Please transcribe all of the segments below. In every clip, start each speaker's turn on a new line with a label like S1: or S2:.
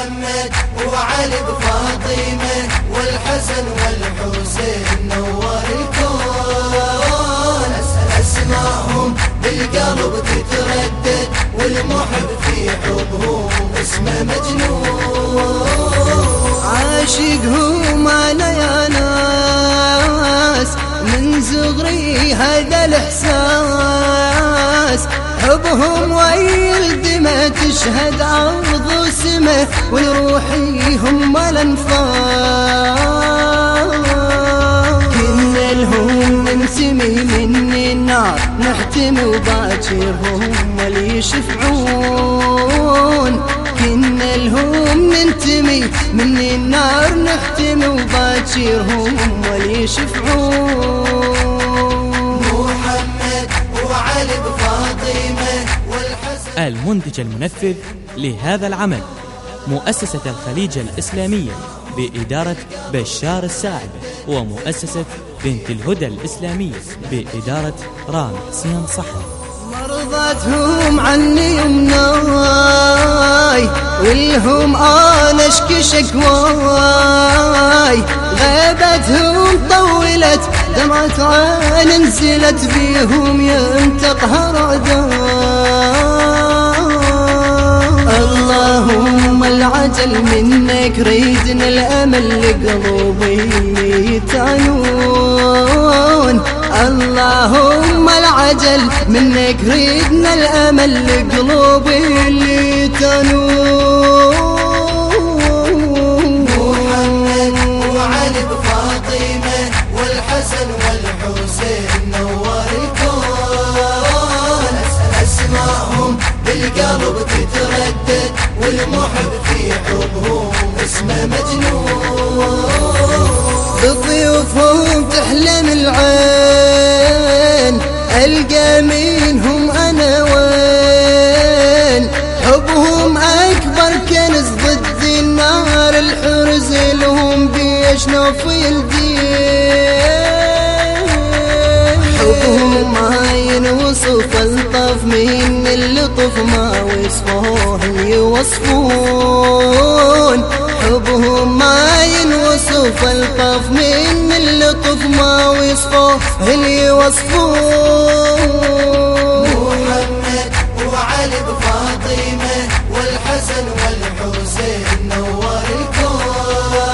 S1: محمد وعلي بفاطمة والحسن والحسين نور الكون أسمائهم بالقلب تتردد والمحب في حبهم اسمه مجنون.
S2: عاشقهم أنا يا ناس من صغري هذا الإحساس. حبهم ويلدمه تشهد عرض وسمه ويروحي هم الأنفاس. كنا لهم ننتمي من النار نحتمي وباكر هم اللي يشفعون. كنا لهم ننتمي من النار نحتمي وباكر هم اللي يشفعون.
S3: المنتج المنفذ لهذا العمل. مؤسسة الخليج الإسلامية بإدارة بشار الساعد ومؤسسة بنت الهدى الإسلامية بإدارة رامي حسين صحن.
S2: مرضتهم عني يمناي والهم أنا اشكي شكواي. غيبتهم طولت دمعة عين نزلت بيهم ينتقهر اللهم العجل منك ريدنا الأمل لقلوبي يتعنون اللهم العجل منك ريدنا الأمل لقلوبي اللي تنون
S1: محمد وعلي بفاطمة والحسن والحسين نور الكون أسمائهم بالقلب تتردد. والمحب في حبهم اسمه مجنون.
S2: بضيوفهم تحلم العين ألقى منهم أنا وين؟ حبهم أكبر كنز ضد النار الحرز لهم بيشنف الدين. اللطف ما وصفوه يوصفون. حبهم ما ينوصف الطف من اللطف ما وصفوه يوصفون.
S1: محمد وعلي بفاطمة والحسن والحسين نور الكون.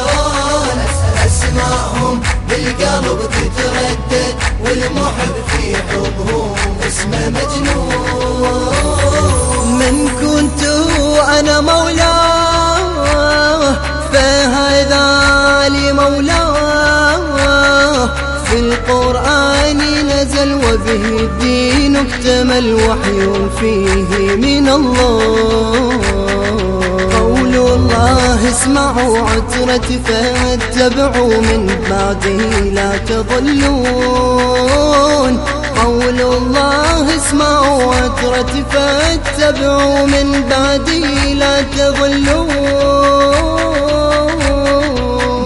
S1: أسمائهم بالقلب تتردد والمحب في حبهم اسمه مجنون.
S2: أنا مولاه فهذا لي مولاه في القرآن نزل وبه الدين اكتمل وحي فيه من الله. قول الله اسمعوا عترتي فاتبعوا من بعدي لا تضلون عترتي فاتبعوا من بعدي لا تضلون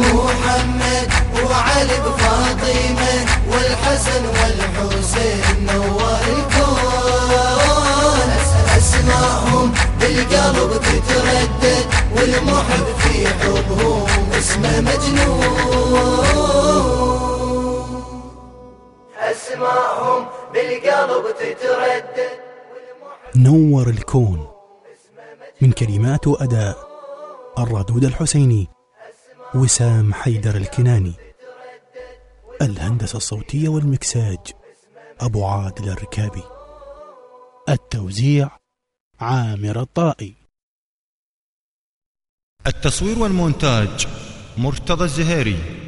S1: محمد وعلي بفاطمة والحسن والحسين نور الكون أسمائهم بالقلب تتردد والمحب في حبهم اسمه مجنون. أسمائهم بالقلب تتردد
S4: نور الكون. من كلمات وأداء الردود الحسيني وسام حيدر الكناني. الهندسة الصوتية والمكساج أبو عادل الركابي. التوزيع عامر الطائي.
S5: التصوير والمونتاج مرتضى الزهيري.